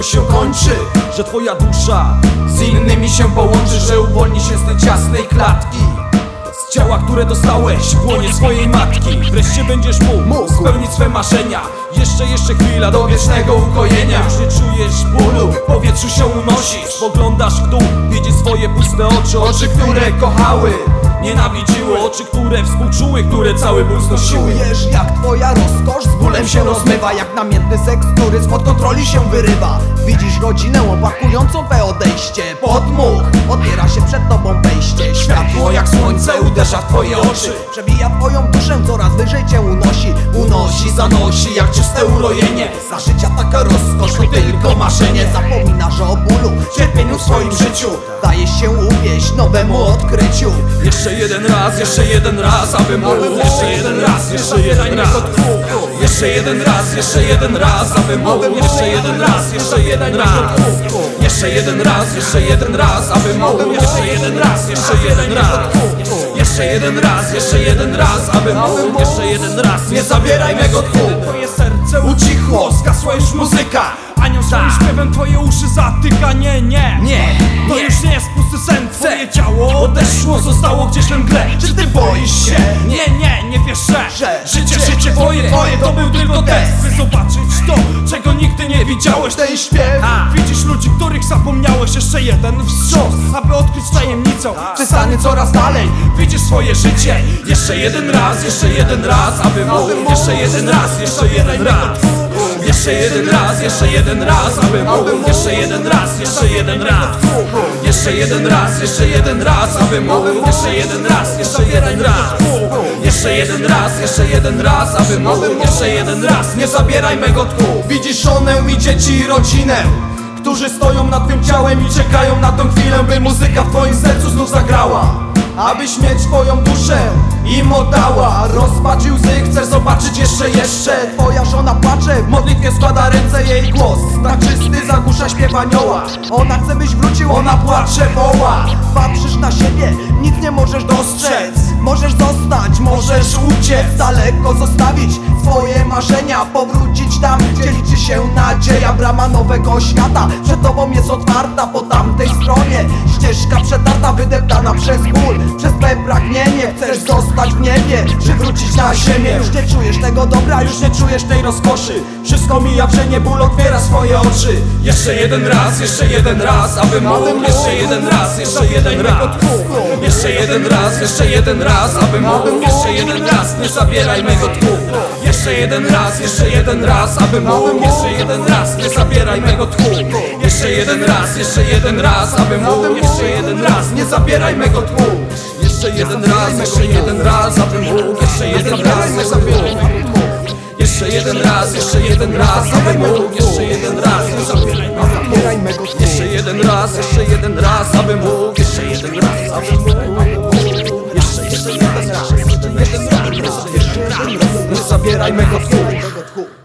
już się kończy Że twoja dusza z innymi się połączy Że uwolni się z tej ciasnej klatki. Z ciała, które dostałeś w łonie swojej matki. Wreszcie będziesz mógł spełnić swe marzenia. Jeszcze, jeszcze chwila do wiecznego ukojenia. Już nie czujesz bólu, w powietrzu się unosisz. Spoglądasz w dół, widzisz swoje puste oczy Oczy, które kochały, nienawidziły Oczy, które współczuły, które cały ból znosiły. Czujesz jak twoja rozkosz z bólem się rozmywa Jak namiętny seks, który spod kontroli się wyrywa. Widzisz rodzinę opakującą twe odejście. Podmuch, otwiera się przed tobą wejście. Światło jak słońce uderza w twoje oczy. Przebija twoją duszę, coraz wyżej cię unosi. Unosi, zanosi jak czyste urojenie. Za życia taka To tylko marzenie Zapominasz o bólu, Cierpieniu w swoim życiu Dajesz się uwieść nowemu odkryciu Jeszcze jeden raz, jeszcze jeden raz, aby mógł Jeszcze jeden raz, jeszcze jeden raz Jeszcze jeden raz, jeszcze jeden raz, aby mógł Jeszcze jeden raz, jeszcze jeden raz Jeszcze jeden raz, jeszcze jeden raz, aby mógł Jeszcze jeden raz, jeszcze jeden raz Jeszcze jeden raz, jeszcze jeden raz, aby mógł Jeszcze jeden raz, nie zabieraj mego tchu Twoje serce twoje uszy zatyka Nie, nie, Nie, To nie. już nie jest pusty sen Twoje ciało Odeszło, zostało gdzieś we mgle. Czy ty boisz się? Nie, nie, nie wiesz, że Życie, życie twoje, twoje to był tylko test By zobaczyć to, czego nigdy nie widziałeś. Ten śpiew Widzisz ludzi, których zapomniałeś. Jeszcze jeden wstrząs, aby odkryć tajemnicę Przystany coraz dalej, widzisz swoje życie. Jeszcze jeden raz, jeszcze jeden raz, aby mógł Jeszcze jeden raz, jeszcze jeden raz Jeszcze jeden raz, jeszcze jeden raz, aby mógł Jeszcze jeden raz, jeszcze jeden raz. Jeszcze jeden raz, jeszcze jeden raz, aby mógł Jeszcze jeden raz, jeszcze jeden raz. Jeszcze jeden raz, jeszcze jeden raz, aby mógł Jeszcze jeden raz, nie zabieraj mego tchu. Widzisz żonę i dzieci i rodzinę Którzy stoją nad tym ciałem i czekają na tą chwilę By muzyka w twoim sercu znów zagrała Abyś mieć twoją duszę im oddała Rozpacz i łzy, chcesz zobaczyć jeszcze, jeszcze. Twoja żona płacze, W modlitwie składa ręce jej głos Tak czysty zagłusza śpiew anioła ona chce byś wrócił Ona płacze, woła na siebie, nic nie możesz dostrzec. Możesz zostać, możesz uciec Daleko zostawić swoje marzenia Powrócić tam, gdzie liczy się nadzieja. Brama nowego świata przed tobą jest otwarta Po tamtej stronie ścieżka przetarta Wydeptana przez ból, przez twe pragnienie. Chcesz zostać w niebie, przywrócić na ziemię? Już nie czujesz tego dobra, już nie czujesz tej rozkoszy. Wszystko mija, wrzenie ból otwiera swoje oczy. Jeszcze jeden raz, jeszcze jeden raz, aby mógł Jeszcze jeden raz, jeden raz Jeszcze jeden raz, jeszcze jeden raz, aby mógł Jeszcze jeden raz, nie zabieraj mego tchu Jeszcze jeden raz, jeszcze jeden raz, aby mógł Jeszcze jeden raz, nie zabieraj mego tchu Jeszcze jeden raz, jeszcze jeden raz, aby mógł Jeszcze jeden raz, nie zabieraj mego tchu Jeszcze jeden raz, jeszcze jeden raz, aby mógł Jeszcze jeden raz, nie zabieraj mego tchu jeszcze jeden raz, jeszcze jeden raz, aby mógł Jeszcze jeden raz, nie zabieraj mego tchu Jeszcze jeden raz, jeszcze jeden raz, aby mógł jeden raz, jeszcze